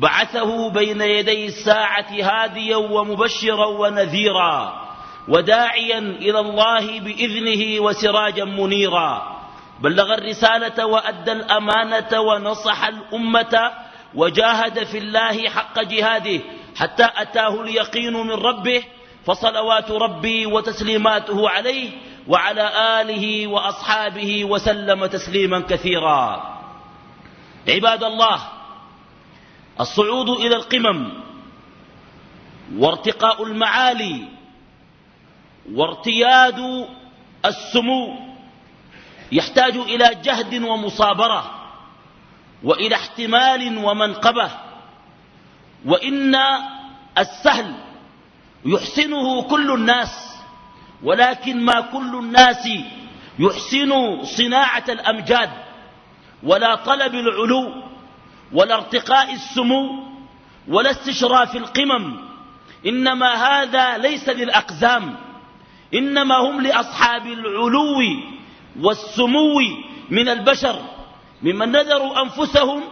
بعثه بين يدي الساعة هاديا ومبشرا ونذيرا وداعيا إلى الله بإذنه وسراجا منيرا. بلغ الرسالة وأدى الأمانة ونصح الأمة وجاهد في الله حق جهاده حتى أتاه اليقين من ربه فصلوات ربي وتسليماته عليه وعلى آله وأصحابه وسلم تسليما كثيرا. عباد الله الصعود إلى القمم وارتقاء المعالي وارتياد السمو يحتاج إلى جهد ومصابرة وإلى احتمال ومنقبة وإن السهل يحسنه كل الناس ولكن ما كل الناس يحسن صناعة الأمجاد ولا طلب العلو ولا ارتقاء السمو ولا استشراف القمم. إنما هذا ليس للأقزام إنما هم لأصحاب العلو والسمو من البشر ممن نذروا أنفسهم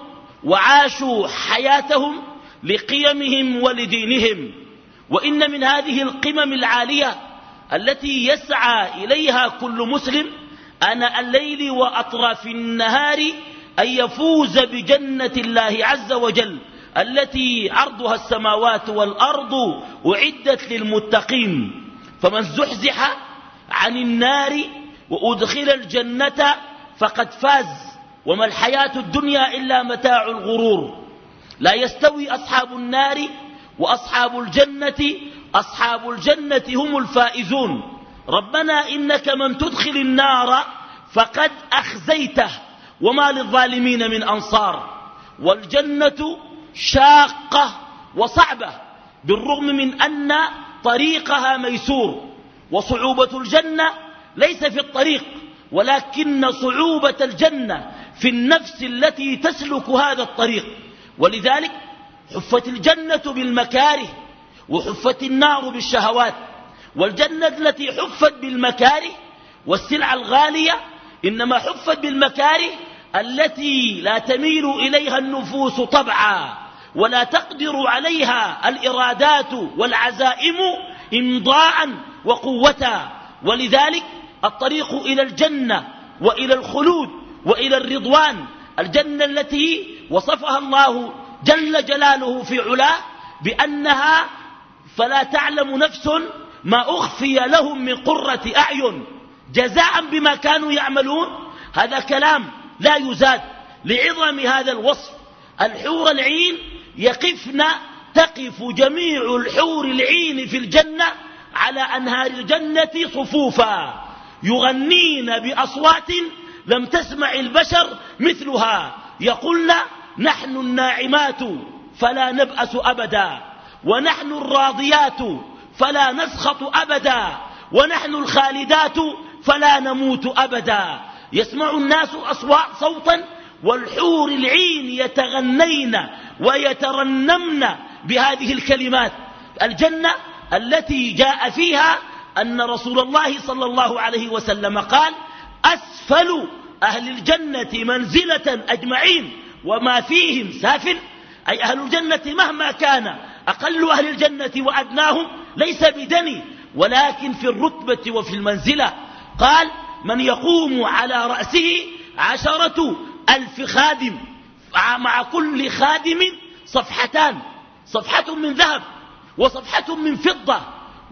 وعاشوا حياتهم لقيمهم ولدينهم. وإن من هذه القمم العالية التي يسعى إليها كل مسلم أنا الليل وأطراف النهار أن يفوز بجنة الله عز وجل التي عرضها السماوات والأرض أعدت للمتقين. فمن زحزح عن النار وأدخل الجنة فقد فاز. وما الحياة الدنيا إلا متاع الغرور. لا يستوي أصحاب النار وأصحاب الجنة أصحاب الجنة هم الفائزون. ربنا إنك من تدخل النار فقد أخزيته. وما للظالمين من أنصار والجنة شاقة وصعبة بالرغم من أن طريقها ميسور وصعوبة الجنة ليس في الطريق ولكن صعوبة الجنة في النفس التي تسلك هذا الطريق. ولذلك حفت الجنة بالمكاره وحفت النار بالشهوات. والجنة التي حفت بالمكاره والسلع الغالية إنما حفت بالمكاره التي لا تميل إليها النفوس طبعا ولا تقدر عليها الإرادات والعزائم إمضاء وقوة ولذلك الطريق إلى الجنة وإلى الخلود وإلى الرضوان الجنة التي وصفها الله جل جلاله في علاه بأنها فلا تعلم نفس ما أخفي لهم من قرة أعين. جزاء بما كانوا يعملون. هذا كلام لا يزاد. لعظم هذا الوصف الحور العين يقفن تقف جميع الحور العين في الجنة على أنهار الجنة صفوفا. يغنين بأصوات لم تسمع البشر مثلها. يقولن نحن الناعمات فلا نبأس أبدا ونحن الراضيات فلا نسخط أبدا ونحن الخالدات فلا نموت أبدا. يسمع الناس أصوات صوتا والحور العين يتغنين ويترنمن بهذه الكلمات. الجنة التي جاء فيها أن رسول الله صلى الله عليه وسلم قال أسفل أهل الجنة منزلة أجمعين وما فيهم سافل. أي أهل الجنة مهما كان أقل أهل الجنة وأدناهم ليس بدني ولكن في الرتبة وفي المنزلة. قال من يقوم على رأسه عشرة ألف خادم. مع كل خادم صفحتان. صفحة من ذهب وصفحة من فضة.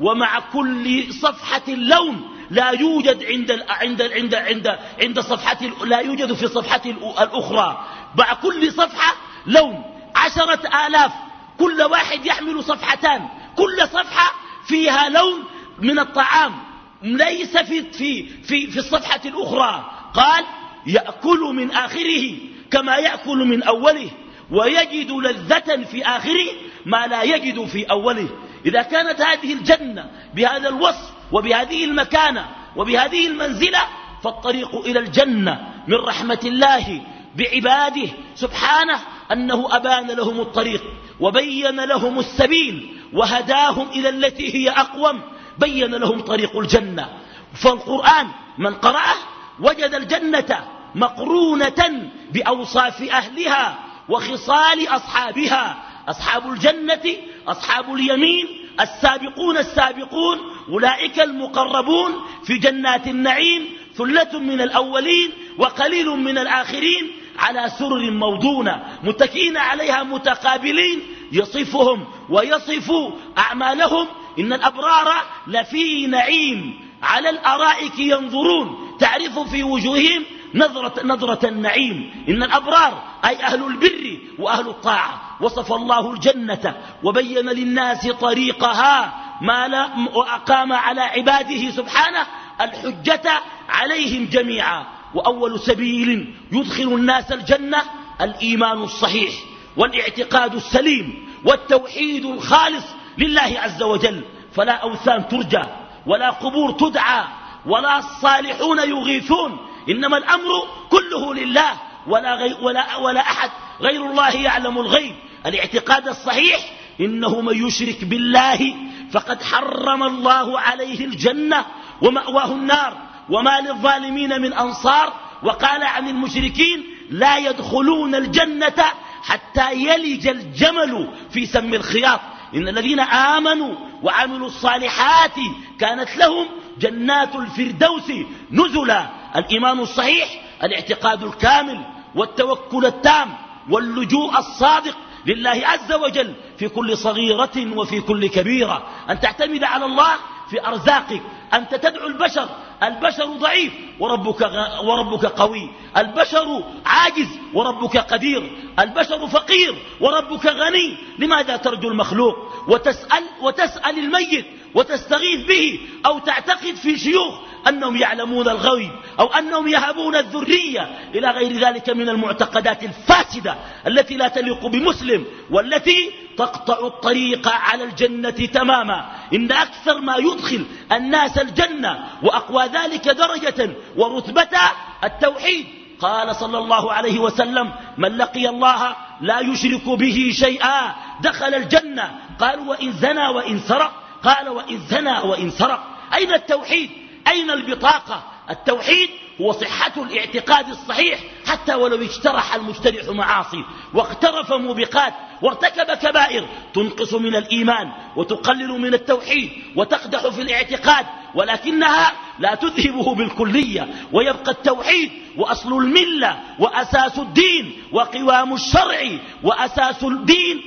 ومع كل صفحة لون لا يوجد عند عند عند عند عند صفحة لا يوجد في الصفحة الأخرى. مع كل صفحة لون. عشرة آلاف. كل واحد يحمل صفحتان. كل صفحة فيها لون من الطعام. ليس في, في, في, في الصفحة الأخرى. قال يأكل من آخره كما يأكل من أوله ويجد لذة في آخره ما لا يجد في أوله. إذا كانت هذه الجنة بهذا الوصف وبهذه المكانة وبهذه المنزلة فالطريق إلى الجنة من رحمة الله بعباده سبحانه أنه أبان لهم الطريق وبين لهم السبيل وهداهم إلى التي هي أقوم. بين لهم طريق الجنة. فالقرآن من قرأه وجد الجنة مقرونة بأوصاف أهلها وخصال أصحابها. أصحاب الجنة أصحاب اليمين السابقون السابقون أولئك المقربون في جنات النعيم ثلة من الأولين وقليل من الآخرين على سرر موضونة. متكئين عليها متقابلين يصفهم ويصف أعمالهم إن الأبرار لفي نعيم على الأرائك ينظرون تعرف في وجوههم نظرة, نظرة النعيم. إن الأبرار أي أهل البر وأهل الطاعة. وصف الله الجنة وبين للناس طريقها ما لا وأقام على عباده سبحانه الحجة عليهم جميعا. وأول سبيل يدخل الناس الجنة الإيمان الصحيح والإعتقاد السليم والتوحيد الخالص لله عز وجل فلا أوثان ترجى ولا قبور تدعى ولا الصالحون يغيثون إنما الأمر كله لله ولا, غي ولا, ولا أحد غير الله يعلم الغيب. الاعتقاد الصحيح إنه من يشرك بالله فقد حرم الله عليه الجنة ومأواه النار. وما للظالمين من أنصار. وقال عن المشركين لا يدخلون الجنة حتى يلج الجمل في سم الخياط. إن الذين آمنوا وعملوا الصالحات كانت لهم جنات الفردوس نزلا. الإيمان الصحيح الاعتقاد الكامل والتوكل التام واللجوء الصادق لله عز وجل في كل صغيرة وفي كل كبيرة. أن تعتمد على الله في أرزاقك أنت تدعو البشر البشر ضعيف وربك, وربك قوي. البشر عاجز وربك قدير. البشر فقير وربك غني. لماذا ترجو المخلوق؟ وتسأل, وتسأل الميت. وتستغيث به أو تعتقد في شيوخ أنهم يعلمون الغيب أو أنهم يهبون الذرية. إلى غير ذلك من المعتقدات الفاسدة التي لا تليق بمسلم والتي تقطع الطريق على الجنة تماما. إن أكثر ما يدخل الناس الجنة وأقوى ذلك درجة ورتبة التوحيد. قال صلى الله عليه وسلم من لقي الله لا يشرك به شيئا دخل الجنة. قال وإن زنى وإن سرق قال وإن زنى وإن سرق. أين التوحيد؟ أين البطاقة؟ التوحيد هو صحة الاعتقاد الصحيح حتى ولو اجترح المجترح معاصي واقترف موبقات وارتكب كبائر تنقص من الإيمان وتقلل من التوحيد وتقدح في الاعتقاد ولكنها لا تذهبه بالكلية ويبقى التوحيد وأصل الملة وأساس الدين وقوام الشرع وأساس الدين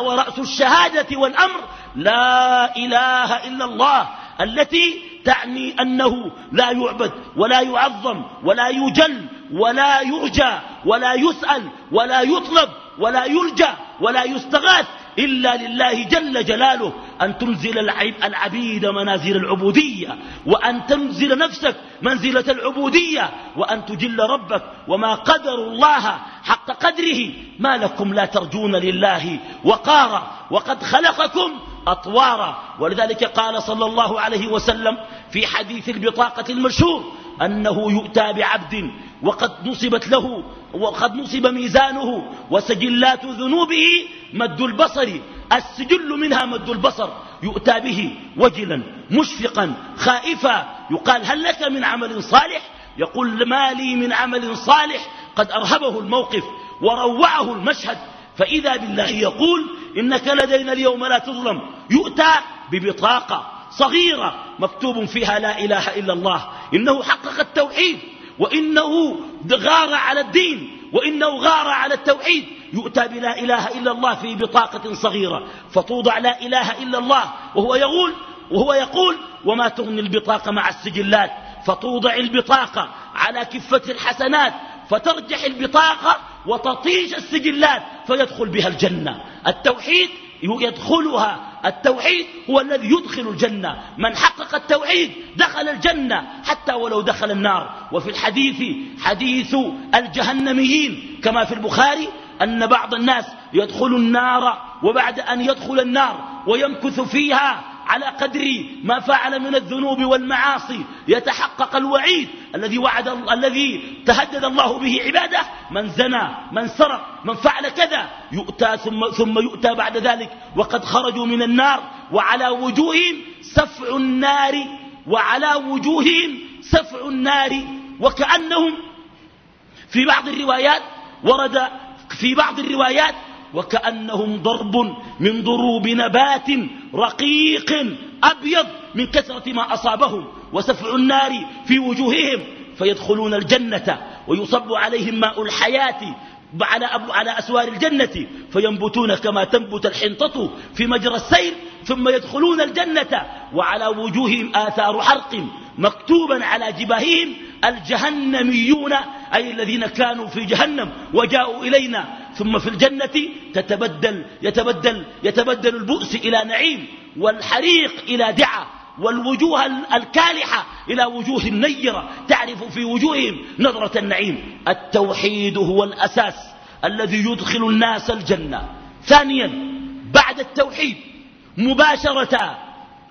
ورأس الشهادة والأمر. لا إله إلا الله التي تعني أنه لا يعبد ولا يعظم ولا يجل ولا يرجى ولا يسأل ولا يطلب ولا يلجى ولا يستغاث إلا لله جل جلاله. أن تنزل العبيد منازل العبودية وأن تنزل نفسك منزلة العبودية وأن تجل ربك. وما قدر الله حق قدره ما لكم لا ترجون لله وقارا. وقد خلقكم أطوارا. ولذلك قال صلى الله عليه وسلم في حديث البطاقة المشهور أنه يؤتى بعبد وقد نصبت له وقد نصب ميزانه وسجلات ذنوبه مد البصر. السجل منها مد البصر. يؤتى به وجلا مشفقا خائفا. يقال هل لك من عمل صالح؟ يقول ما لي من عمل صالح. قد أرهبه الموقف وروعه المشهد. فإذا بالله يقول إنك لدينا اليوم لا تظلم يؤتى ببطاقة صغيرة مكتوب فيها لا إله إلا الله إنه حقق التوحيد وإنه غار على الدين وإنه غار على التوحيد يؤتى بلا إله إلا الله في بطاقة صغيرة فتوضع لا إله إلا الله وهو يقول وهو يقول وما تغني البطاقة مع السجلات فتوضع البطاقة على كفة الحسنات فترجح البطاقة وتطيش السجلات فيدخل بها الجنة. التوحيد يدخلها. التوحيد هو الذي يدخل الجنة. من حقق التوحيد دخل الجنة حتى ولو دخل النار. وفي الحديث حديث الجهنميين كما في البخاري أن بعض الناس يدخل النار وبعد أن يدخل النار ويمكث فيها على قدر ما فعل من الذنوب والمعاصي. يتحقق الوعيد الذي وعد الذي تهدد الله به عباده. من زنى من سرق من فعل كذا يؤتى ثم, ثم يؤتى بعد ذلك. وقد خرجوا من النار وعلى وجوههم سفع النار. وعلى وجوههم سفع النار. وكأنهم في بعض الروايات ورد في بعض الروايات وكأنهم ضرب من ضروب نبات رقيق أبيض من كثرة ما أصابهم وسفع النار في وجوههم فيدخلون الجنة ويصب عليهم ماء الحياة على, على أسوار الجنة فينبتون كما تنبت الحنطة في مجرى السير ثم يدخلون الجنة وعلى وجوههم آثار حرق مكتوبا على جباههم الجهنميون أي الذين كانوا في جهنم وجاءوا إلينا. ثم في الجنة تتبدل يتبدل, يتبدل البؤس إلى نعيم والحريق إلى دعة والوجوه الكالحة إلى وجوه نيرة تعرف في وجوههم نظرة النعيم. التوحيد هو الأساس الذي يدخل الناس الجنة. ثانيا بعد التوحيد مباشرة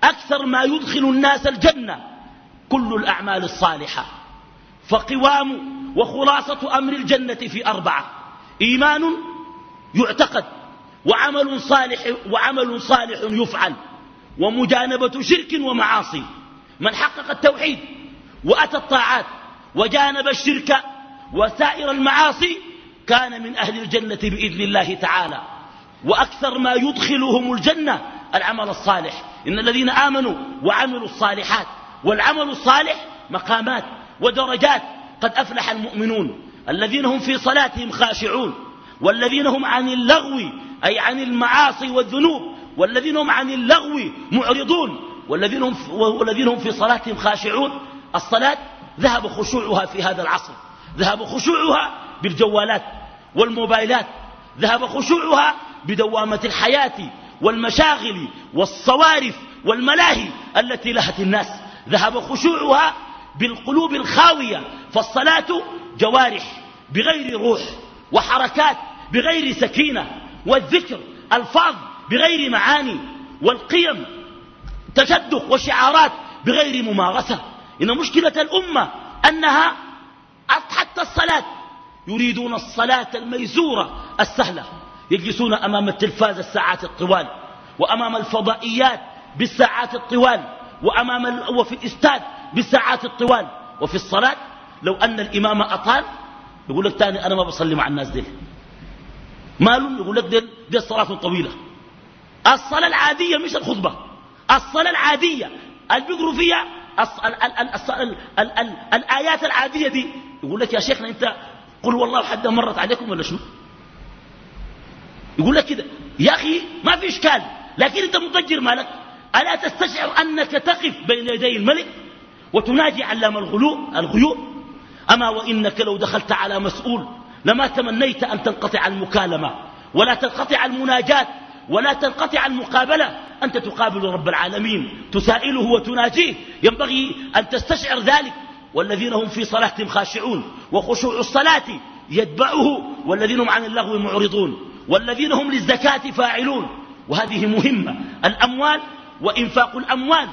أكثر ما يدخل الناس الجنة كل الأعمال الصالحة. فقوام وخلاصة أمر الجنة في أربعة. إيمان يعتقد وعمل صالح, وعمل صالح يفعل ومجانبة شرك ومعاصي. من حقق التوحيد وأتى الطاعات وجانب الشرك وسائر المعاصي كان من أهل الجنة بإذن الله تعالى. وأكثر ما يدخلهم الجنة العمل الصالح. إن الذين آمنوا وعملوا الصالحات والعمل الصالح مقامات ودرجات قد أفلح المؤمنون. الذين هم في صلاتهم خاشعون والذين هم عن اللغو أي عن المعاصي والذنوب والذين هم عن اللغو معرضون والذين هم, والذين هم في صلاتهم خاشعون. الصلاة ذهب خشوعها في هذا العصر ذهب خشوعها بالجوالات والموبايلات ذهب خشوعها بدوامة الحياة والمشاغل والصوارف والملاهي التي لهت الناس ذهب خشوعها بالقلوب الخاوية فالصلاة جوارح بغير روح وحركات بغير سكينة والذكر الفاظ بغير معاني والقيم تشدق وشعارات بغير ممارسة. إن مشكلة الأمة أنها حتى الصلاة يريدون الصلاة الميسورة السهلة يجلسون أمام التلفاز الساعات الطوال وأمام الفضائيات بالساعات الطوال وأمام وفي الإستاد بالساعات الطوال وفي الصلاة لو أن الإمام أطال يقول لك تاني أنا ما بصلي مع الناس دي مال يقول لك دي, دي الصلاة الطويلة الصلاة العادية مش الخطبة. الصلاة العادية اللي بيقروا فيها الآيات العادية دي. يقول لك يا شيخنا أنت قل والله حد مرت عليكم ولا شنو؟ يقول لك كده. يا أخي ما في إشكال. لكن أنت مضجر مالك. ألا تستشعر أنك تقف بين يدي الملك وتناجي علام الغيوب أما وإنك لو دخلت على مسؤول لما تمنيت أن تنقطع المكالمة ولا تنقطع المناجات ولا تنقطع المقابلة أنت تقابل رب العالمين تسائله وتناجيه. ينبغي أن تستشعر ذلك. والذين هم في صلاتهم خاشعون وخشوع الصلاة يتبعه والذين هم عن اللغو معرضون والذين هم للزكاة فاعلون. وهذه مهمة. الأموال وإنفاق الأموال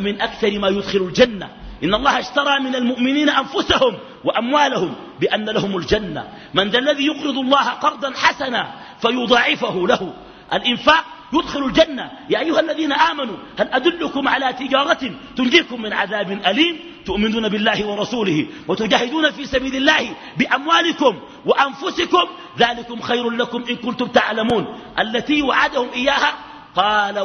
من أكثر ما يدخل الجنة. إن الله اشترى من المؤمنين أنفسهم وأموالهم بأن لهم الجنة. من ذا الذي يقرض الله قرضا حسنا فيضاعفه له. الإنفاق يدخل الجنة. يا أيها الذين آمنوا هل أدلكم على تجارة تنجيكم من عذاب أليم؟ تؤمنون بالله ورسوله وتجاهدون في سبيل الله بأموالكم وأنفسكم. ذلكم خير لكم إن كنتم تعلمون. التي وعدهم إياها قال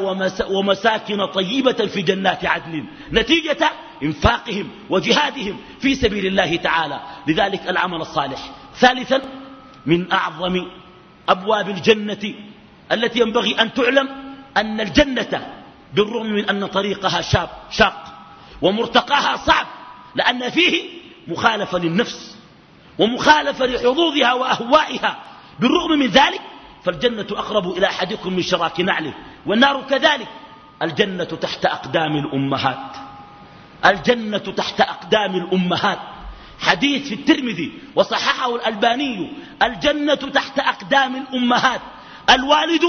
ومساكن طيبة في جنات عدن. نتيجة انفاقهم وجهادهم في سبيل الله تعالى. لذلك العمل الصالح. ثالثا من أعظم أبواب الجنة التي ينبغي أن تعلم أن الجنة بالرغم من أن طريقها شاب شاق ومرتقاها صعب لأن فيه مخالفة للنفس ومخالفة لحظوظها وأهوائها. بالرغم من ذلك فالجنة أقرب إلى أحدكم من شراك نعله والنار كذلك. الجنة تحت أقدام الأمهات. الجنة تحت أقدام الأمهات. حديث في الترمذي وصححه الألباني الجنة تحت أقدام الأمهات. الوالد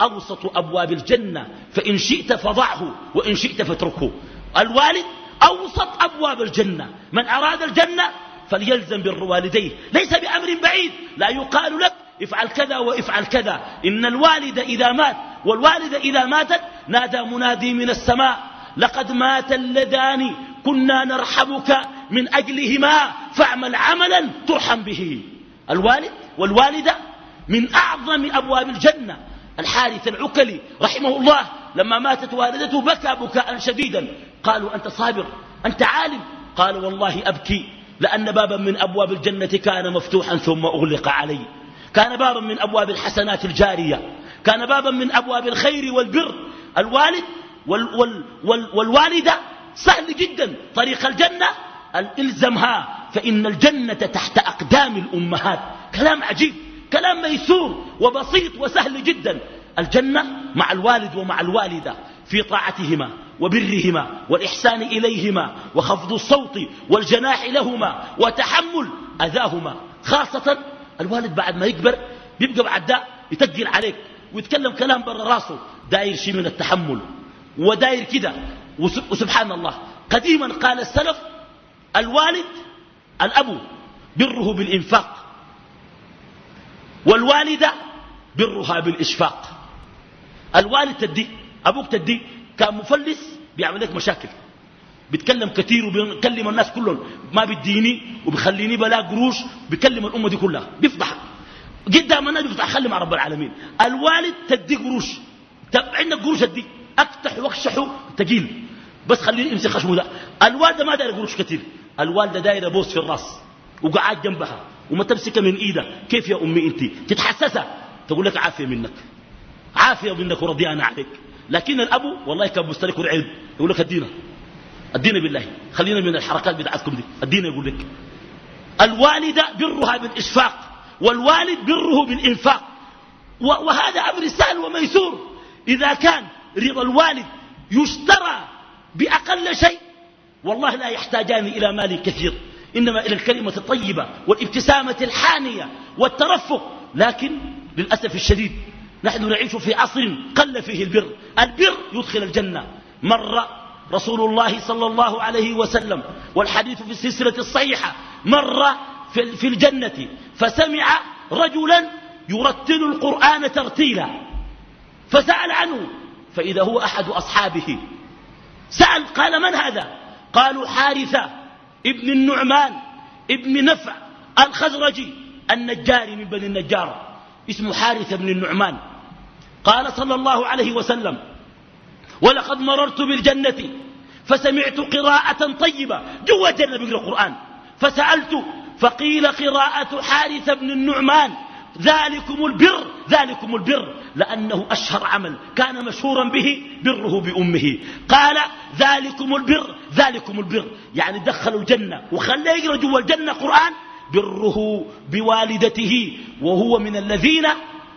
أوسط أبواب الجنة فإن شئت فضعه وإن شئت فاتركه. الوالد أوسط أبواب الجنة. من أراد الجنة فليلزم بالوالديه ليس بأمر بعيد. لا يقال لك افعل كذا وافعل كذا. إن الوالد إذا مات والوالدة إذا ماتت نادى منادي من السماء. لقد مات اللذان كنا نرحمك من أجلهما فاعمل عملا ترحم به. الوالد والوالدة من أعظم أبواب الجنة. الحارث العكلي رحمه الله لما ماتت والدته بكى بكاء شديدا. قالوا أنت صابر أنت عالم. قال والله أبكي لأن بابا من أبواب الجنة كان مفتوحا ثم أغلق علي. كان بابا من أبواب الحسنات الجارية. كان بابا من أبواب الخير والبر. الوالد وال وال وال والوالدة سهل جدا. طريق الجنة الزمها فإن الجنة تحت أقدام الأمهات. كلام عجيب. كلام ميسور وبسيط وسهل جدا. الجنة مع الوالد ومع الوالدة في طاعتهما وبرهما والإحسان إليهما وخفض الصوت والجناح لهما وتحمل أذاهما. خاصة الوالد بعد ما يكبر بيبقى بعد ده يتقل عليك ويتكلم كلام برا راسه. داير شيء من التحمل. وداير كده. وسبحان الله. قديما قال السلف الوالد الأب بره بالإنفاق والوالدة برها بالإشفاق. الوالد تدي أبوك تدي كان مفلس بيعمل لك مشاكل. بيتكلم كثير وبيكلم الناس كلهم. ما بيديني وبيخليني بلا قروش بيكلم الأمة دي كلها. بيفضح قدام الناس بيفتح. خلي مع رب العالمين. الوالد تدي قروش. عندك قروش تدي؟ أفتح وأكشحه تقيل. بس خليني امسك خشمه ده. الوالدة ما دايرة قروش كثير. الوالدة دايرة بوس في الرأس وقعد جنبها وما تمسكها من ايدها كيف يا أمي أنت؟ تتحسسها. تقول لك عافية منك. عافية منك ورضيانة عليك. لكن الابو والله كان مسترك ورعيب يقول لك ادينا ادينا بالله. خلينا من الحركات بتاعتكم دي. ادينا يقول لك. الوالدة برها بالاشفاق والوالد بره بالانفاق وهذا أمر سهل وميسور. إذا كان رضا الوالد يشترى بأقل شيء والله لا يحتاجان إلى مال كثير إنما إلى الكلمة الطيبة والابتسامة الحانية والترفق لكن للأسف الشديد نحن نعيش في عصر قل فيه البر البر يدخل الجنة. مر رسول الله صلى الله عليه وسلم والحديث في السلسلة الصحيحة مر في الجنة فسمع رجلا يرتل القرآن ترتيلا فسأل عنه فإذا هو أحد أصحابه. سأل قال من هذا؟ قالوا حارثة ابن النعمان ابن نفع الخزرجي النجاري من بني النجار اسمه حارثة بن النعمان. قال صلى الله عليه وسلم ولقد مررت بالجنة فسمعت قراءة طيبة جوا الجنة بيقرأ القرآن. فسألت فقيل قراءة حارث بن النعمان. ذلكم البر ذلكم البر لأنه أشهر عمل. كان مشهورا به بره بأمه. قال ذلكم البر ذلكم البر. يعني دخلوا الجنة. وخلى يقرأ جوا الجنة قرآن. بره بوالدته وهو من الذين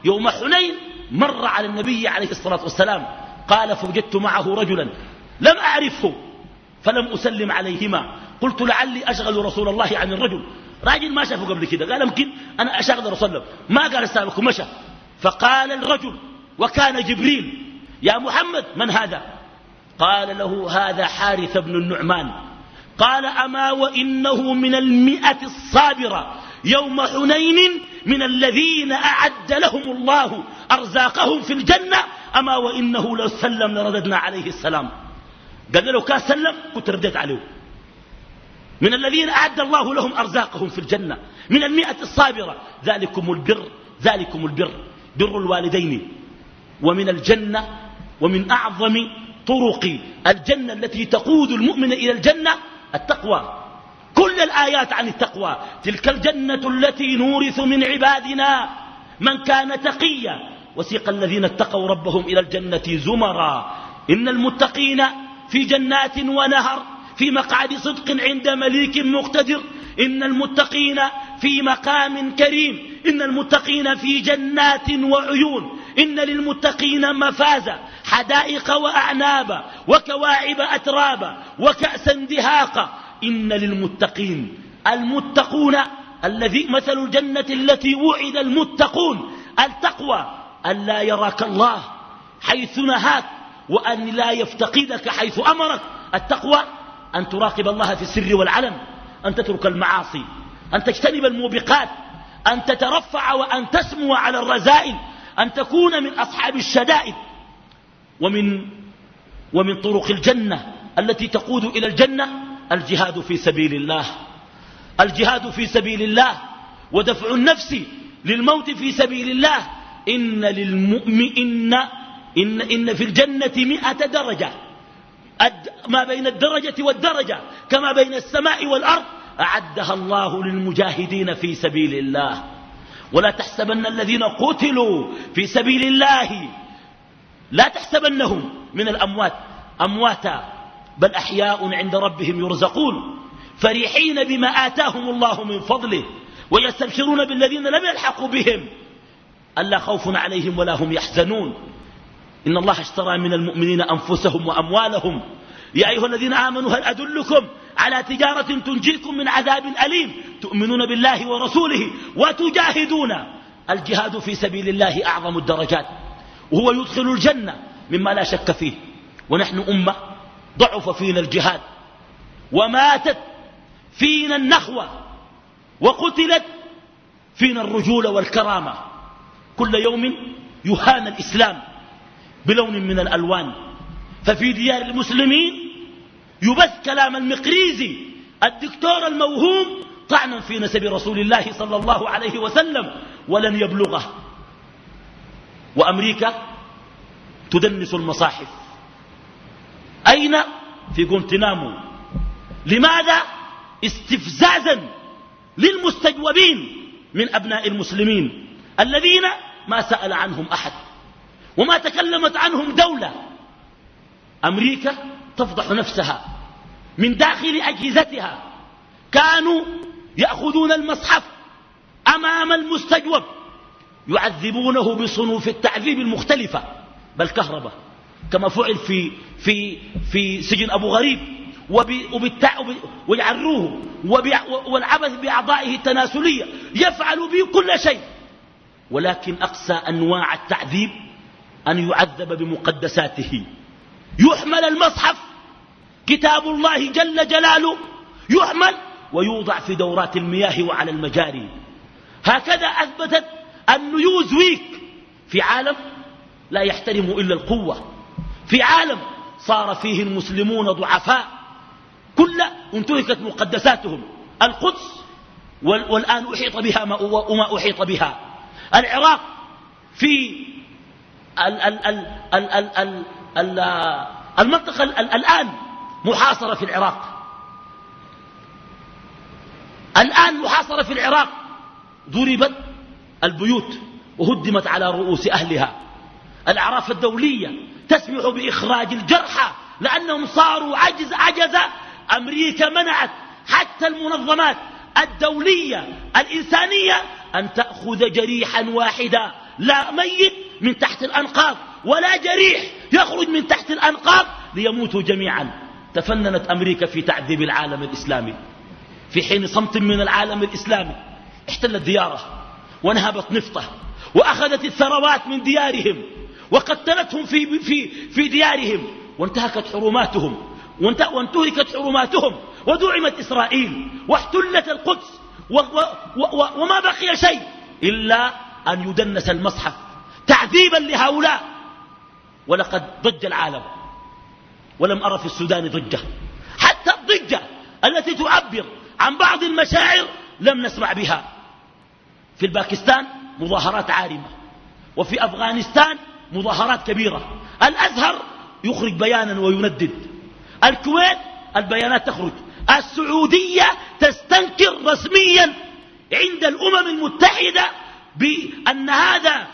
يوم حنين مر على النبي عليه الصلاة والسلام. قال فوجدت معه رجلا لم أعرفه فلم أسلم عليهما. قلت لعلي أشغل رسول الله عن الرجل. راجل ما شافه قبل كده قال يمكن أنا رسول الله ما قال السابق مشى. فقال الرجل وكان جبريل يا محمد من هذا؟ قال له هذا حارث بن النعمان. قال أما وإنه من المئة الصابرة يوم حنين من الذين أعد لهم الله أرزاقهم في الجنة أما وإنه لو سلم لرددنا عليه السلام. قال لو كان سلم؟ كنت رديت عليه. من الذين أعد الله لهم أرزاقهم في الجنة من المئة الصابرة. ذلكم البر ذلكم البر بر الوالدين. ومن الجنة ومن أعظم طرق الجنة التي تقود المؤمن إلى الجنة التقوى. كل الآيات عن التقوى. تلك الجنة التي نورث من عبادنا من كان تقيا. وسيق الذين اتقوا ربهم إلى الجنة زمرا. إن المتقين في جنات ونهر. في مقعد صدق عند مليك مقتدر. إن المتقين في مقام كريم. إن المتقين في جنات وعيون. إن للمتقين مفازا حدائق وأعنابا وكواعب أترابا وكأسا دهاقا إن للمتقين المتقون الذي مثل الجنة التي وعد المتقون. التقوى أن لا يراك الله حيث نهاك. وأن لا يفتقدك حيث أمرك. التقوى أن تراقب الله في السر والعلن أن تترك المعاصي أن تجتنب الموبقات أن تترفع وأن تسمو على الرذائل أن تكون من أصحاب الشدائد. ومن, ومن طرق الجنة التي تقود إلى الجنة الجهاد في سبيل الله. الجهاد في سبيل الله ودفع النفس للموت في سبيل الله. إن للمؤمن إن, إن, إن في الجنة مئة درجة. ما بين الدرجة والدرجة كما بين السماء والأرض أعدها الله للمجاهدين في سبيل الله. ولا تحسبن الذين قتلوا في سبيل الله لا تحسبنهم من الأموات أمواتا بل أحياء عند ربهم يرزقون. فرحين بما آتاهم الله من فضله ويستبشرون بالذين لم يلحقوا بهم. ألا خوف عليهم ولا هم يحزنون. إن الله اشترى من المؤمنين أنفسهم وأموالهم. يا أيها الذين آمنوا هل أدلكم على تجارة تنجيكم من عذاب أليم؟ تؤمنون بالله ورسوله وتجاهدون. الجهاد في سبيل الله أعظم الدرجات. وهو يدخل الجنة مما لا شك فيه. ونحن أمة ضعف فينا الجهاد. وماتت فينا النخوة. وقتلت فينا الرجولة والكرامة. كل يوم يهان الإسلام. بلون من الألوان. ففي ديار المسلمين يبث كلام المقريزي الدكتور الموهوم طعنا في نسب رسول الله صلى الله عليه وسلم ولن يبلغه. وأمريكا تدنس المصاحف. أين؟ في غونتنامو لماذا؟ استفزازا للمستجوبين من أبناء المسلمين الذين ما سأل عنهم أحد. وما تكلمت عنهم دولة أمريكا تفضح نفسها من داخل أجهزتها كانوا يأخذون المصحف أمام المستجوب يعذبونه بصنوف التعذيب المختلفة بل كهرباء كما فعل في, في, في سجن أبو غريب. ويعروه والعبث بأعضائه التناسلية يفعل به كل شيء ولكن أقسى أنواع التعذيب أن يعذب بمقدساته. يحمل المصحف. كتاب الله جل جلاله يحمل ويوضع في دورات المياه وعلى المجاري. هكذا أثبتت النيوزويك في عالم لا يحترم إلا القوة. في عالم صار فيه المسلمون ضعفاء. كل انتهكت مقدساتهم. القدس والآن أحيط بها ما أحيط بها. العراق في المنطقة الآن محاصرة في العراق. الآن محاصرة في العراق. ضربت البيوت وهدمت على رؤوس أهلها. الأعراف الدولية تسمح بإخراج الجرحى لأنهم صاروا عجز عجز. أمريكا منعت حتى المنظمات الدولية الإنسانية أن تأخذ جريحا واحدا لا ميت من تحت الأنقاض ولا جريح يخرج من تحت الأنقاض ليموتوا جميعا. تفننت أمريكا في تعذيب العالم الإسلامي. في حين صمت من العالم الإسلامي احتلت دياره ونهبت نفطه وأخذت الثروات من ديارهم وقتلتهم في, في, في ديارهم. وانتهكت حرماتهم وانتهكت حرماتهم ودعمت إسرائيل واحتلت القدس و و و وما بقي شيء إلا أن يدنس المصحف. تعذيبا لهؤلاء. ولقد ضج العالم. ولم أرى في السودان ضجة. حتى الضجة التي تعبر عن بعض المشاعر لم نسمع بها. في الباكستان مظاهرات عارمة. وفي أفغانستان مظاهرات كبيرة. الأزهر يخرج بيانا ويندد. الكويت البيانات تخرج. السعودية تستنكر رسميا عند الأمم المتحدة بأن هذا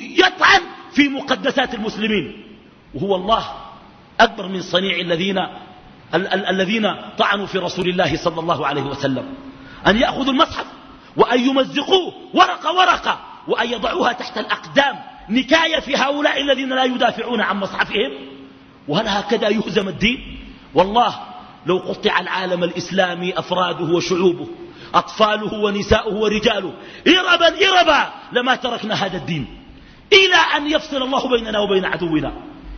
يطعن في مقدسات المسلمين. وهو الله أكبر من صنيع الذين ال ال الذين طعنوا في رسول الله صلى الله عليه وسلم. أن يأخذوا المصحف وأن يمزقوه ورقة ورقة وأن يضعوها تحت الأقدام. نكاية في هؤلاء الذين لا يدافعون عن مصحفهم. وهل هكذا يهزم الدين؟ والله لو قطع العالم الإسلامي أفراده وشعوبه أطفاله ونساؤه ورجاله. إربا إربا لما تركنا هذا الدين. إلى أن يفصل الله بيننا وبين عدونا.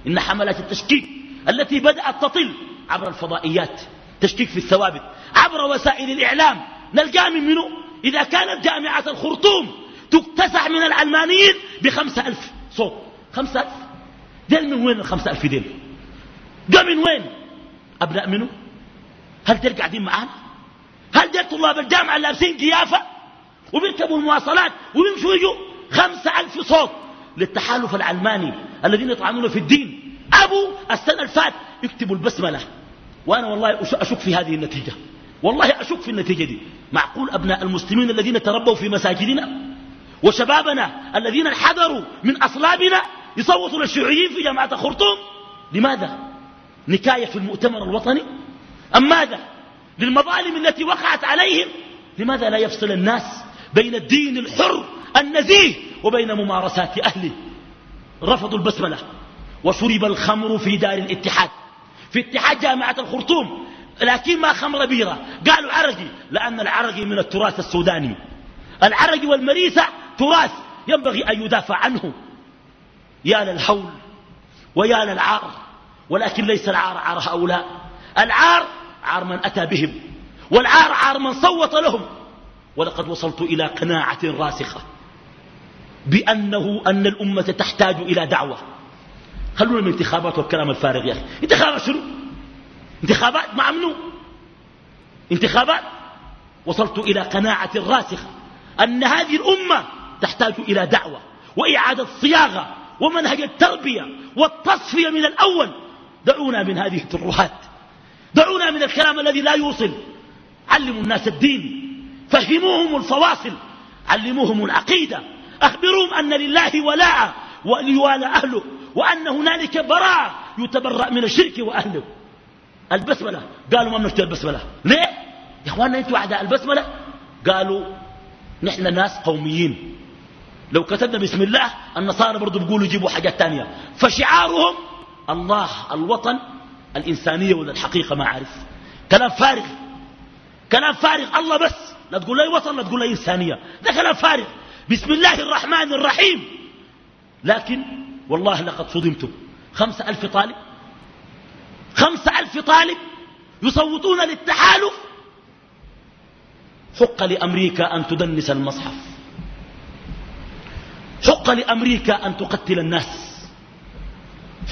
إن حملات التشكيك التي بدأت تطل عبر الفضائيات تشكيك في الثوابت عبر وسائل الإعلام نلقى من منه إذا كانت جامعة الخرطوم تكتسح من العلمانيين بخمسة ألف صوت. خمسة ألف؟ ديل من وين الخمسة ألف ديل؟ ده من وين؟ أبناء منه هل ديل قاعدين معانا؟ هل ديل طلاب الجامعة لابسين قيافة وبيركبوا المواصلات ويمشوا يجوا خمسة ألف صوت للتحالف العلماني الذين يطعنون في الدين. أبو السنة الفات يكتبوا البسملة. وأنا والله أشك في هذه النتيجة. والله أشك في النتيجة دي. معقول أبناء المسلمين الذين تربوا في مساجدنا وشبابنا الذين انحدروا من أصلابنا يصوتوا للشيوعيين في جامعة خرطوم؟ لماذا؟ نكاية في المؤتمر الوطني؟ أم ماذا؟ للمظالم التي وقعت عليهم لماذا لا يفصل الناس بين الدين الحر النزيه وبين ممارسات أهله؟ رفضوا البسملة وشرب الخمر في دار الاتحاد. في اتحاد جامعة الخرطوم لكن ما خمر بيرة. قالوا عرقي لأن العرقي من التراث السوداني. العرقي والمريسة تراث ينبغي أن يدافع عنه. يا للحول ويا للعار ولكن ليس العار عار هؤلاء. العار عار من أتى بهم والعار عار من صوت لهم. ولقد وصلت إلى قناعة راسخة بأنه أن الأمة تحتاج إلى دعوة. خلونا من انتخابات والكلام الفارغ يا أخي. انتخابات شنو؟ انتخابات مع منو؟ انتخابات؟ وصلت إلى قناعة راسخة أن هذه الأمة تحتاج إلى دعوة وإعادة صياغة ومنهج التربية والتصفية من الأول. دعونا من هذه الترهات دعونا من الكلام الذي لا يوصل. علموا الناس الدين. فهموهم الفواصل. علموهم العقيدة. أخبروهم أن لله ولاء وليوالى أهله وأن هنالك براء يتبرأ من الشرك وأهله. البسملة. قالوا ما بنشتري البسملة. ليه؟ يا إخواننا أنتوا أعداء البسملة. قالوا نحن ناس قوميين. لو كتبنا بسم الله النصارى برضو بيقولوا يجيبوا حاجات تانية. فشعارهم الله الوطن الإنسانية ولا الحقيقة ما عارف كلام فارغ. كلام فارغ. الله بس. لا تقول لي وطن لا تقول لي إنسانية. ده كلام فارغ. بسم الله الرحمن الرحيم. لكن والله لقد صدمتم خمسة ألف طالب. خمسة ألف طالب يصوتون للتحالف. حق لأمريكا أن تدنس المصحف. حق لأمريكا أن تقتل الناس.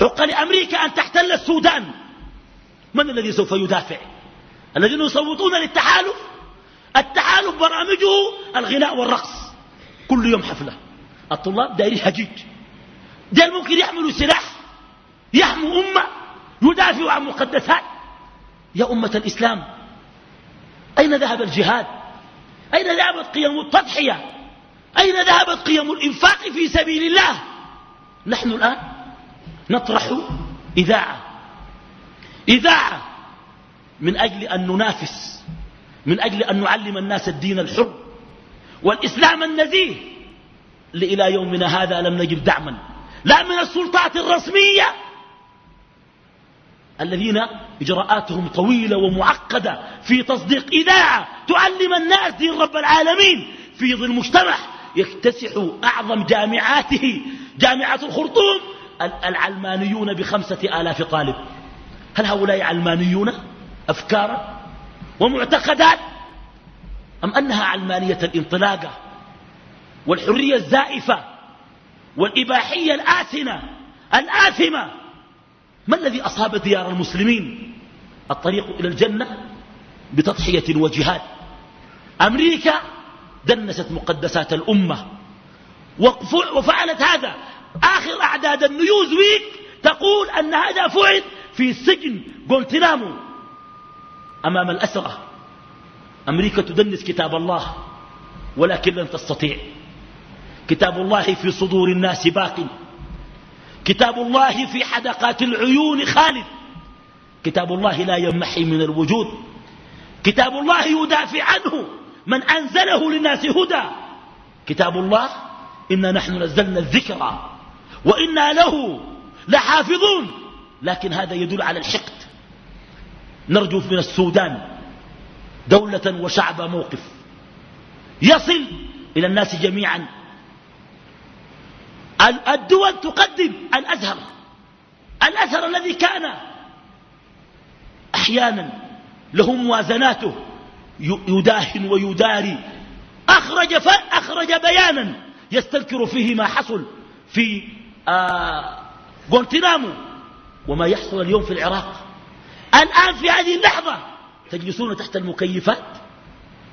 حق لأمريكا أن تحتل السودان. من الذي سوف يدافع؟ الذين يصوتون للتحالف. التحالف برامجه الغناء والرقص. كل يوم حفلة. الطلاب دايرين حجيج ديل ممكن يحملوا سلاح يحموا أمة يدافعوا عن مقدسات. يا أمة الإسلام أين ذهب الجهاد؟ أين ذهبت قيم التضحية؟ أين ذهبت قيم الإنفاق في سبيل الله؟ نحن الآن نطرح إذاعة إذاعة من أجل أن ننافس من أجل أن نعلم الناس الدين الحر والإسلام النزيه لإلى يومنا هذا لم نجد دعما لا من السلطات الرسمية الذين إجراءاتهم طويلة ومعقدة في تصديق إذاعة تعلم الناس دين رب العالمين في ظل مجتمع يكتسح أعظم جامعاته جامعة الخرطوم العلمانيون بخمسة آلاف طالب. هل هؤلاء علمانيون أفكارا ومعتقدات؟ أم أنها علمانية الانطلاقة والحرية الزائفة والإباحية الآثنة الآثمة؟ ما الذي أصاب ديار المسلمين الطريق إلى الجنة بتضحية وجهاد؟ أمريكا دنست مقدسات الأمة وفعلت هذا. آخر أعداد ال Newsweek تقول أن هذا فعل في سجن غونتنامو أمام الأسرة. أمريكا تدنس كتاب الله ولكن لن تستطيع. كتاب الله في صدور الناس باق. كتاب الله في حدقات العيون خالد كتاب الله لا يمحي من الوجود. كتاب الله يدافع عنه من أنزله للناس هدى. كتاب الله إنا نحن نزلنا الذكرى وإنا له لحافظون. لكن هذا يدل على الحقد نرجو من السودان دولة وشعب موقف. يصل إلى الناس جميعا. الدول تقدم الأزهر. الأزهر الذي كان أحيانا له موازناته. يداهن ويداري. أخرج, أخرج بيانا يستذكر فيه ما حصل في آه غونتنامو وما يحصل اليوم في العراق. الآن في هذه اللحظة تجلسون تحت المكيفات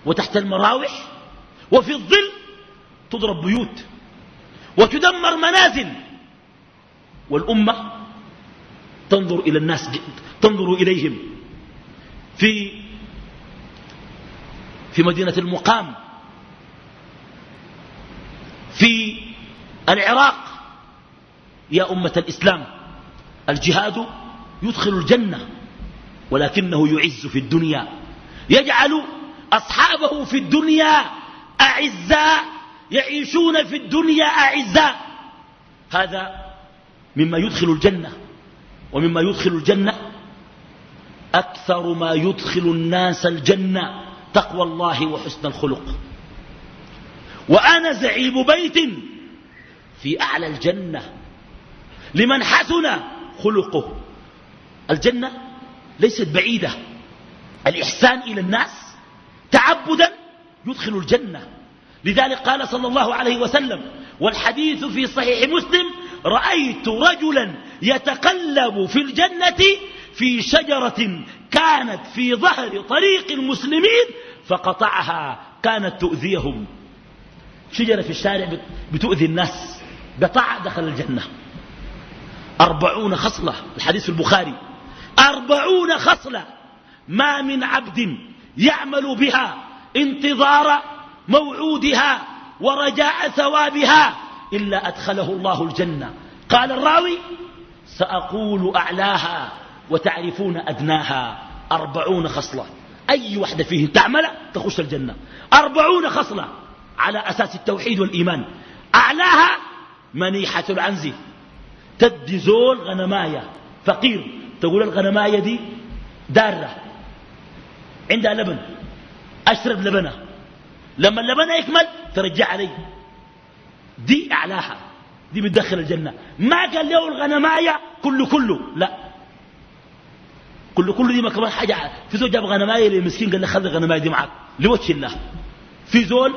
وتحت المراوح وفي الظل تضرب بيوت وتدمر منازل. والأمة تنظر إلى الناس تنظر إليهم. في في مدينة المقام في العراق يا أمة الإسلام. الجهاد يدخل الجنة ولكنه يعز في الدنيا. يجعل أصحابه في الدنيا أعزاء يعيشون في الدنيا أعزاء هذا مما يدخل الجنة ومما يدخل الجنة أكثر ما يدخل الناس الجنة تقوى الله وحسن الخلق. وأنا زعيم بيت في أعلى الجنة. لمن حسن خلقه. الجنة ليست بعيدة. الإحسان إلى الناس تعبدا يدخل الجنة. لذلك قال صلى الله عليه وسلم والحديث في صحيح مسلم رأيت رجلا يتقلب في الجنة في شجرة كانت في ظهر طريق المسلمين فقطعها كانت تؤذيهم. شجرة في الشارع بتؤذي الناس. قطع دخل الجنة. أربعون خصلة الحديث في البخاري. أربعون خصلة ما من عبد يعمل بها انتظار موعودها ورجاء ثوابها إلا أدخله الله الجنة. قال الراوي سأقول أعلاها وتعرفون أدناها. أربعون خصلة. أي وحدة فيه تعمل تخش الجنة. أربعون خصلة على أساس التوحيد والإيمان. أعلاها منيحة العنز. تدي زول غنماية فقير. تقول الغنماية دي دارة. عندها لبن. أشرب لبنها لما اللبن يكمل ترجع علي. دي أعلاها. دي بتدخل الجنة. ما قال له الغنماية كله كله. لا. كله كله دي ما كمان حاجة. في زول جاب غنماية للمسكين قال له خذ الغنماية دي معك. لوجه الله. في زول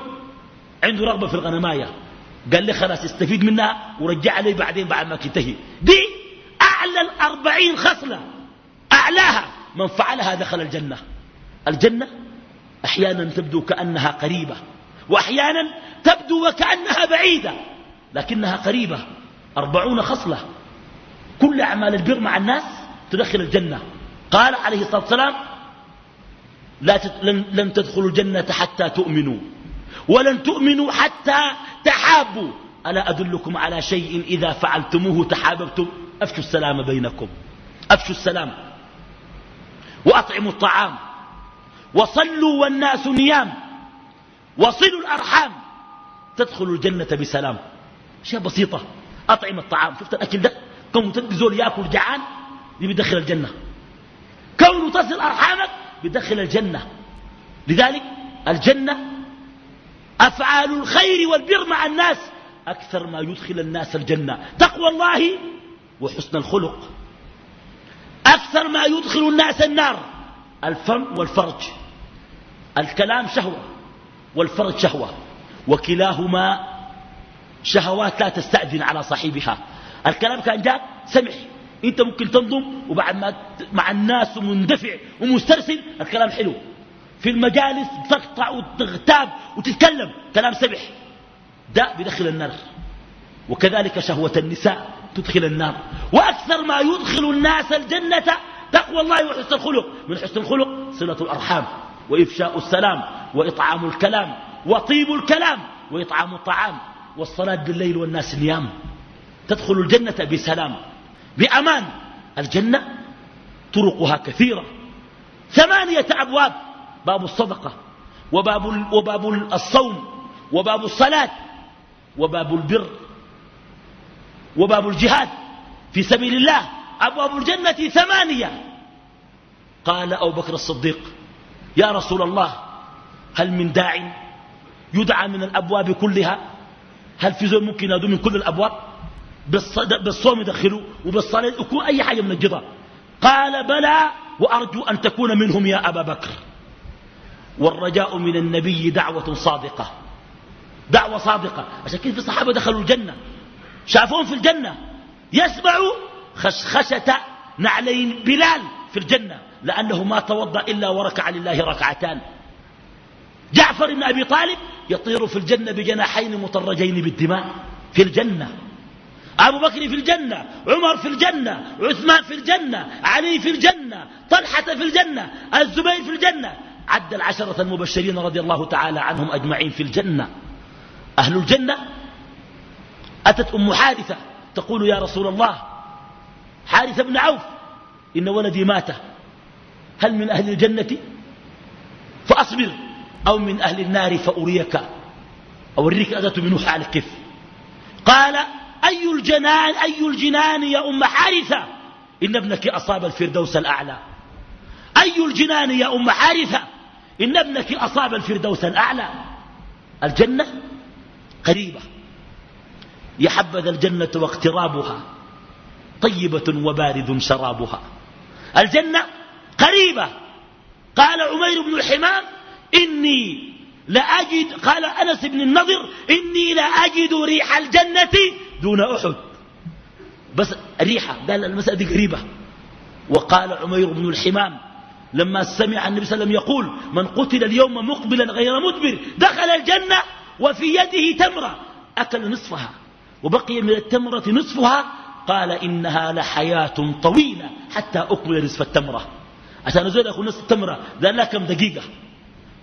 عنده رغبة في الغنماية. قال لي خلاص استفيد منها ورجع لي بعدين بعد ما تنتهي دي أعلى الأربعين خصلة. أعلاها. من فعلها دخل الجنة. الجنة أحيانا تبدو كأنها قريبة وأحيانا تبدو وكأنها بعيدة لكنها قريبة. أربعون خصلة. كل أعمال البر مع الناس تدخل الجنة. قال عليه الصلاة والسلام لا. لن تدخلوا الجنة حتى تؤمنوا ولن تؤمنوا حتى تحابوا. ألا أدلكم على شيء إذا فعلتموه تحاببتم؟ أفشوا السلام بينكم. أفشوا السلام. وأطعموا الطعام. وصلوا والناس نيام. وصلوا الأرحام. تدخلوا الجنة بسلام. شيء بسيطة. أطعم الطعام. شفت الأكل ده؟ كون تدي يأكل جعان دي بيدخل الجنة. كون تصل أرحامك بيدخل الجنة. لذلك الجنة أفعال الخير والبر مع الناس أكثر ما يدخل الناس الجنة. تقوى الله وحسن الخلق. أكثر ما يدخل الناس النار الفم والفرج. الكلام شهوة والفرج شهوة. وكلاهما شهوات لا تستأذن على صاحبها. الكلام كان جاء سمح. أنت ممكن تنظم وبعد ما مع الناس مندفع ومسترسل الكلام حلو. في المجالس تقطع وتغتاب وتتكلم. كلام سبح. ده بدخل النار. وكذلك شهوة النساء تدخل النار. وأكثر ما يدخل الناس الجنة تقوى الله وحسن الخلق. من حسن الخلق؟ صلة الأرحام وإفشاء السلام وإطعام الكلام وطيب الكلام وإطعام الطعام والصلاة بالليل والناس نيام تدخل الجنة بسلام. بأمان. الجنة طرقها كثيرة. ثمانية أبواب. باب الصدقة وباب, وباب الصوم وباب الصلاة وباب البر وباب الجهاد في سبيل الله أبواب الجنة ثمانية. قال أبو بكر الصديق يا رسول الله هل من داع يدعى من الأبواب كلها؟ هل في زول ممكن يدعو من كل الأبواب؟ بالصوم يدخلوا وبالصلاة يكون أي حاجة من الجضا قال بلى وأرجو أن تكون منهم يا أبا بكر. والرجاء من النبي دعوة صادقة. دعوة صادقة. عشان كده في الصحابة دخلوا الجنة. شافوهم في الجنة. يسمعوا خشخشة نعلين بلال في الجنة. لأنه ما توضأ إلا وركع لله ركعتان. جعفر بن أبي طالب يطير في الجنة بجناحين مطرجين بالدماء في الجنة. أبو بكر في الجنة. عمر في الجنة. عثمان في الجنة. علي في الجنة. طلحة في الجنة. الزبير في الجنة. عد العشرة المبشرين رضي الله تعالى عنهم أجمعين في الجنة. أهل الجنة؟ أتت أم حارثة تقول يا رسول الله حارثة بن عوف إن ولدي مات. هل من أهل الجنة؟ فأصبر. أو من أهل النار فأريك. أوريك أذت منه حال كيف. قال أي الجنان أي الجنان يا أم حارثة؟ إن ابنك أصاب الفردوس الأعلى. أي الجنان يا أم حارثة؟ إن ابنك أصاب الفردوس الأعلى الجنة قريبة. يحبذ الجنة واقترابها طيبة وبارد شرابها. الجنة قريبة. قال عمير بن الحمام إني لأجد قال أنس بن النضر إني لأجد ريح الجنة دون أحد. بس ريحة قال المسألة دي قريبة. وقال عمير بن الحمام لما سمع النبي صلى الله عليه وسلم يقول من قتل اليوم مقبلا غير مدبر دخل الجنة وفي يده تمرة. أكل نصفها وبقي من التمرة نصفها قال إنها لحياة طويلة حتى أكمل نصف التمرة. عشان أزول أخو نصف التمرة لأن لها كم دقيقة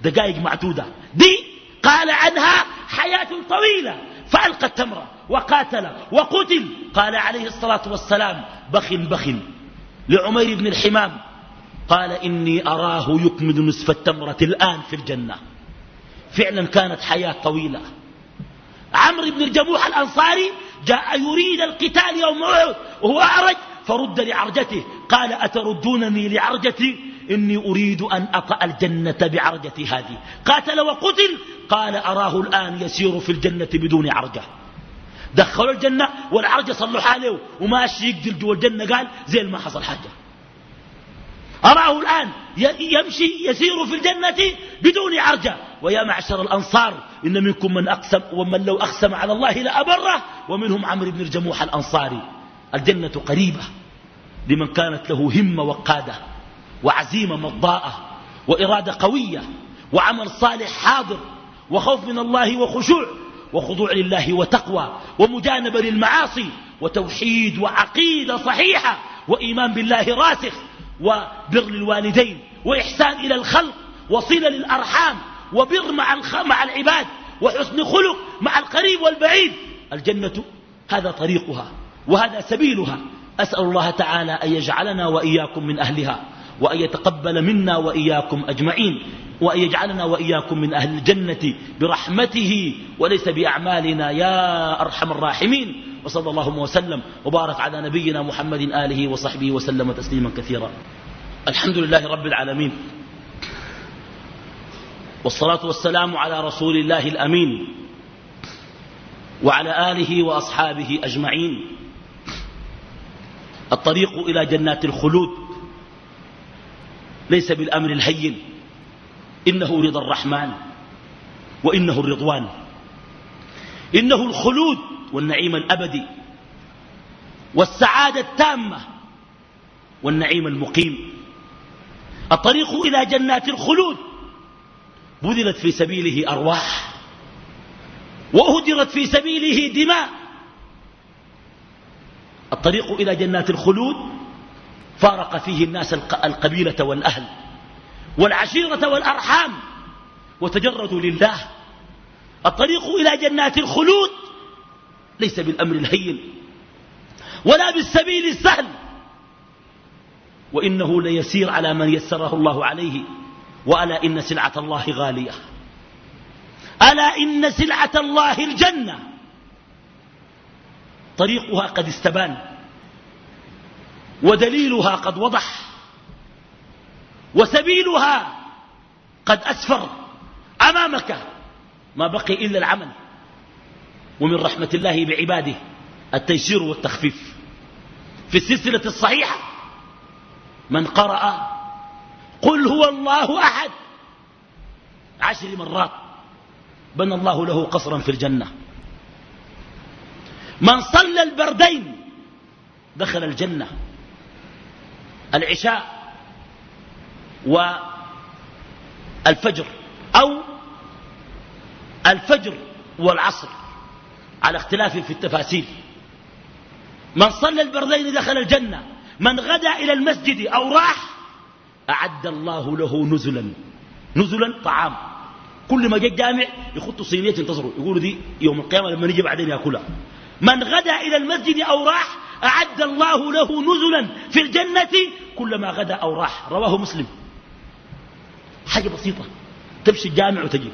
دقائق معدودة. دي قال عنها حياة طويلة فألقى التمرة وقاتل وقتل. قال عليه الصلاة والسلام بخ بخ لعمير بن الحمام قال إني أراه يكمل نصف التمرة الآن في الجنة. فعلا كانت حياة طويلة. عمرو بن الجموح الأنصاري جاء يريد القتال يوم وهو أعرج فرد لعرجته قال أتردونني لعرجتي؟ إني أريد أن أطأ الجنة بعرجتي هذه. قاتل وقتل قال أراه الآن يسير في الجنة بدون عرجة. دخلوا الجنة والعرجة صلحوا له وماشي يقتل جوا الجنة قال زي ما حصل حاجة. أراه الآن يمشي يسير في الجنة بدون عرجة. ويا معشر الأنصار إن منكم من أقسم ومن لو أقسم على الله لأبره ومنهم عمرو بن الجموح الأنصاري. الجنة قريبة لمن كانت له همة وقادة وعزيمة مضاءة وإرادة قوية وعمل صالح حاضر وخوف من الله وخشوع وخضوع لله وتقوى ومجانبة للمعاصي وتوحيد وعقيدة صحيحة وإيمان بالله راسخ وبر الوالدين وإحسان إلى الخلق وصلة للأرحام وبر مع, مع العباد وحسن خلق مع القريب والبعيد. الجنة هذا طريقها وهذا سبيلها. أسأل الله تعالى أن يجعلنا وإياكم من أهلها. وأن يتقبل منا وإياكم أجمعين وأن يجعلنا وإياكم من أهل الجنة برحمته وليس بأعمالنا يا أرحم الراحمين. وصلى الله وسلم وبارك على نبينا محمد آله وصحبه وسلم تسليما كثيرا. الحمد لله رب العالمين. والصلاة والسلام على رسول الله الأمين وعلى آله وأصحابه أجمعين. الطريق إلى جنات الخلود. ليس بالأمر الهين. إنه رضا الرحمن وإنه الرضوان. إنه الخلود والنعيم الأبدي والسعادة التامة والنعيم المقيم. الطريق إلى جنات الخلود. بذلت في سبيله أرواح. وأهدرت في سبيله دماء. الطريق إلى جنات الخلود فارق فيه الناس القبيلة والأهل والعشيرة والأرحام وتجردوا لله. الطريق إلى جنات الخلود ليس بالأمر الهين ولا بالسبيل السهل وإنه ليسير على من يسره الله عليه. وألا إن سلعة الله غالية. ألا إن سلعة الله الجنة. طريقها قد استبان. ودليلها قد وضح وسبيلها قد أسفر أمامك ما بقي إلا العمل ومن رحمة الله بعباده التيسير والتخفيف. في السلسلة الصحيحة من قرأ قل هو الله أحد عشر مرات بنى الله له قصرا في الجنة. من صلى البردين دخل الجنة. العشاء والفجر أو الفجر والعصر على اختلاف في التفاسير من صلى البردين دخل الجنة من غدا إلى المسجد أو راح أعد الله له نزلا نزلا طعام. كل ما جاء الجامع يخطوا صينية ينتظروا يقولوا دي يوم القيامة لما نجي بعدين يأكلها. من غدا إلى المسجد أو راح أعد الله له نزلا في الجنة كلما غدا أو راح. رواه مسلم. حاجة بسيطة. تمشي الجامع وتجي.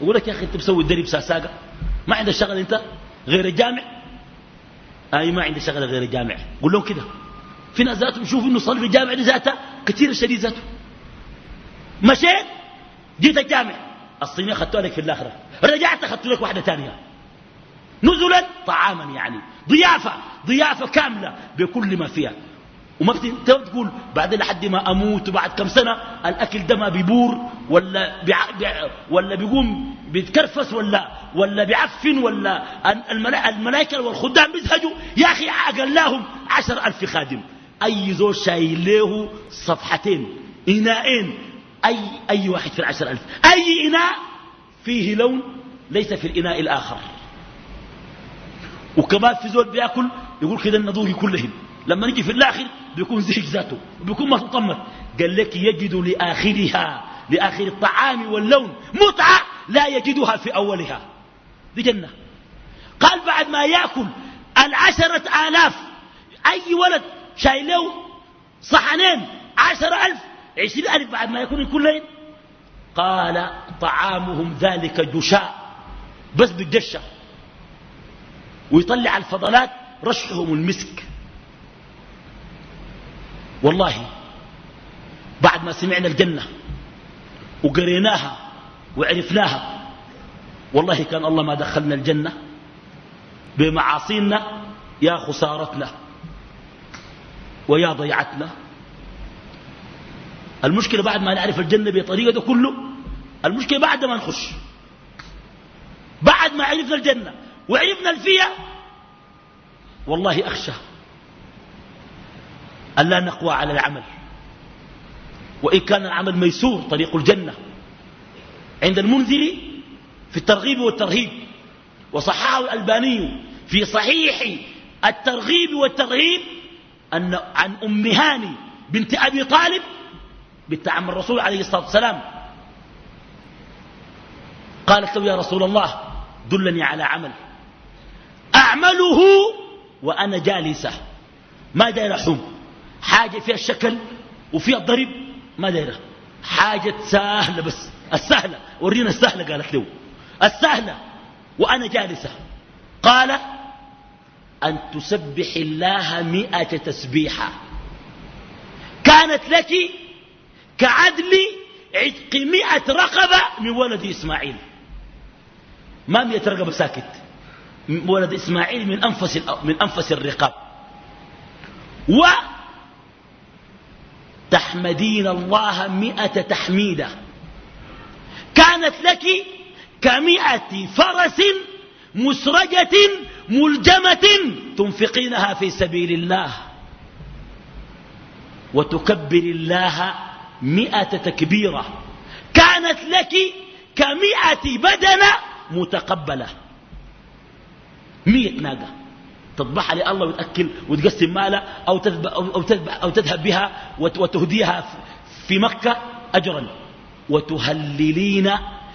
يقول لك يا أخي أنت بسوي الدرب ساساقة ما عندك شغل أنت؟ غير الجامع؟ أي ما عندي شغل غير الجامع. قول لهم كده. في ناس ذاتهم يشوفوا إنه صلي في الجامع ذاته كثير شديد ذاته. مشيت؟ جيت الجامع. الصينية خدتها لك في الآخرة. رجعت أخذت لك واحدة ثانية. نزلا طعاما يعني. ضيافة ضيافة كاملة بكل ما فيها. وما تقول بعد لحد ما أموت وبعد كم سنة الأكل ده ما بيبور ولا ولا بيقوم بيتكرفس ولا ولا بيعفن ولا الملائكة والخدام بيزهجوا. يا أخي أقلاهم عشر ألف خادم. أي زول شايل له صفحتين إناءين. أي, أي واحد في العشر ألف. أي إناء فيه لون ليس في الإناء الآخر. وكمان في زول بياكل يقول كده النضوج كلهم. لما نجي في الآخر بيكون زيك ذاته بيكون ما تطمت قال لك يجد لآخرها لآخر الطعام واللون متعة لا يجدها في أولها. دي جنة. قال بعد ما يأكل العشرة آلاف أي ولد شايل له صحنين عشر ألف عشرين ألف بعد ما يكون كلين قال طعامهم ذلك جشاء بس بالجشة. ويطلع الفضلات رشحهم المسك. والله بعد ما سمعنا الجنة وقريناها وعرفناها والله كان الله ما دخلنا الجنة بمعاصينا يا خسارتنا ويا ضيعتنا. المشكلة بعد ما نعرف الجنة بطريقة كله المشكلة بعد ما نخش بعد ما عرفنا الجنة وعرفنا الفيها والله أخشى ألا نقوى على العمل. وإن كان العمل ميسور طريق الجنة. عند المنذري في الترغيب والترهيب. وصححه الألباني في صحيح الترغيب والترهيب أن عن أم هاني بنت أبي طالب بنت عم الرسول عليه الصلاة والسلام. قالت له يا رسول الله دلني على عمل. أعمله وأنا جالسة. ما داير أحوم حاجة فيها الشكل وفيها الضرب ما دايرة حاجة سهلة بس. السهلة. ورينا السهلة قالت له. السهلة. وأنا جالسة. قال أن تسبح الله مئة تسبيحة. كانت لك كعدل عتق مئة رقبة من ولد إسماعيل. ما مئة رقبة؟ ساكت. ولد إسماعيل من أنفس, من أنفس الرقاب. و تحمدين الله مئة تحميدة. كانت لك كمئة فرس مسرجة ملجمة تنفقينها في سبيل الله. وتكبر الله مئة تكبيرة. كانت لك كمئة بدنة متقبلة. مئة ناقة تطبحها لله وتأكل وتقسم مالها أو أو تذهب, أو تذهب بها وتهديها في مكة أجرا. وتهللين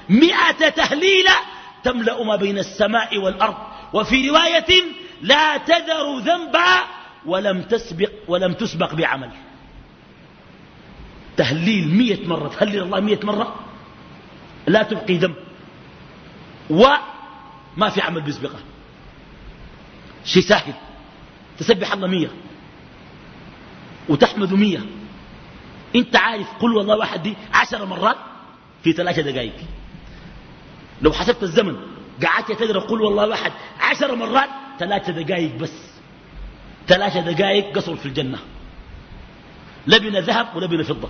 مئة تهليلة تملأ ما بين السماء والأرض. وفي رواية لا تذر ذنبا ولم تسبق, ولم تسبق بعمل. تهليل مية مرة. تهليل الله مية مرة. لا تبقي ذنب. وما في عمل بيسبقه. شيء ساهل تسبح الله مية. وتحمد مية. انت عارف قل والله واحد دي عشر مرات في ثلاثة دقائق. لو حسبت الزمن قعدت تقرأ قل والله واحد عشر مرات ثلاثة دقائق بس. ثلاثة دقائق قصر في الجنة. لبن ذهب ولبن فضة.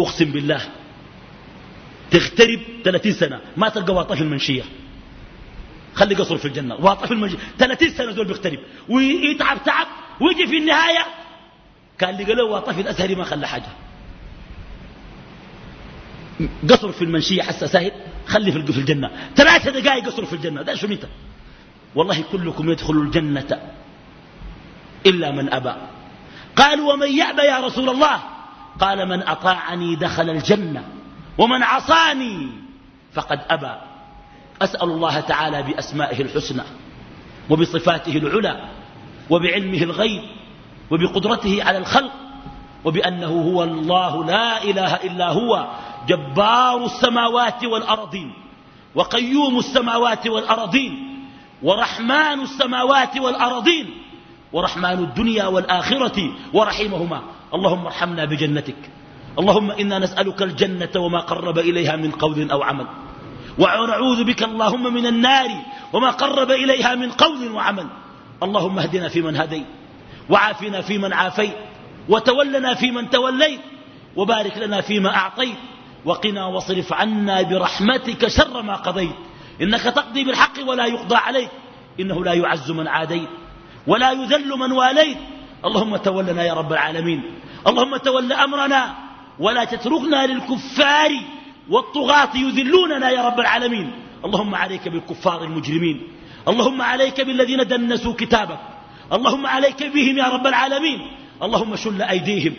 أقسم بالله. تغترب 30 سنة. ما تلقى واطة في المنشية. خلي قصر في الجنة واطة في المنشية 30 سنة زول بيغترب ويتعب تعب ويجي في النهاية كان لقى له واطة في الأزهري ما خلى حاجة. قصر في المنشية حسا ساهل خلي في الجنة. ثلاثة دقائق قصر في الجنة ده شو انت والله كلكم يدخل الجنة إلا من أبى. قالوا ومن يأبى يا رسول الله؟ قال من أطاعني دخل الجنة ومن عصاني فقد أبى. أسأل الله تعالى بأسمائه الحسنى وبصفاته العلى وبعلمه الغيب وبقدرته على الخلق وبأنه هو الله لا إله إلا هو جبار السماوات والأرضين وقيوم السماوات والأرضين ورحمن السماوات والأرضين ورحمن الدنيا والآخرة ورحيمهما اللهم ارحمنا بجنتك اللهم إنا نسألك الجنة وما قرب إليها من قول أو عمل ونعوذ بك اللهم من النار وما قرب إليها من قول وعمل. اللهم اهدنا فيمن هديت وعافنا فيمن عافيت وتولنا فيمن توليت وبارك لنا فيما أعطيت وقنا واصرف عنا برحمتك شر ما قضيت. إنك تقضي بالحق ولا يقضى عليك إنه لا يعز من عاديت ولا يذل من واليت. اللهم تولنا يا رب العالمين. اللهم تول أمرنا ولا تتركنا للكفار والطغاة يذلوننا يا رب العالمين. اللهم عليك بالكفار المجرمين. اللهم عليك بالذين دنسوا كتابك. اللهم عليك بهم يا رب العالمين. اللهم شل أيديهم.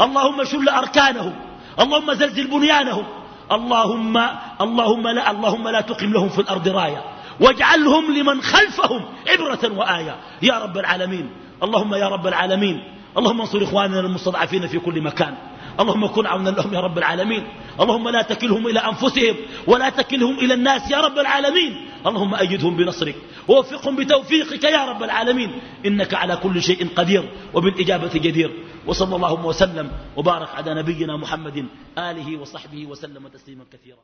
اللهم شل أركانهم. اللهم زلزل بنيانهم. اللهم اللهم لا اللهم لا تقم لهم في الأرض راية. واجعلهم لمن خلفهم عبرة وآية. يا رب العالمين. اللهم يا رب العالمين. اللهم انصر إخواننا المستضعفين في كل مكان. اللهم كن عونا لهم يا رب العالمين. اللهم لا تكلهم إلى أنفسهم ولا تكلهم إلى الناس يا رب العالمين. اللهم أيدهم بنصرك ووفقهم بتوفيقك يا رب العالمين. إنك على كل شيء قدير وبالإجابة جدير. وصلى الله وسلم وبارك على نبينا محمد آله وصحبه وسلم تسليما كثيرا.